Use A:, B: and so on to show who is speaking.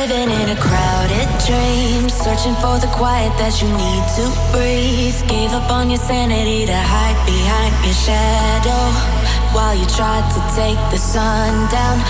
A: Living in a crowded dream, searching for the quiet that you need to breathe. Gave up on your sanity to hide behind your shadow while you tried to take the sun down.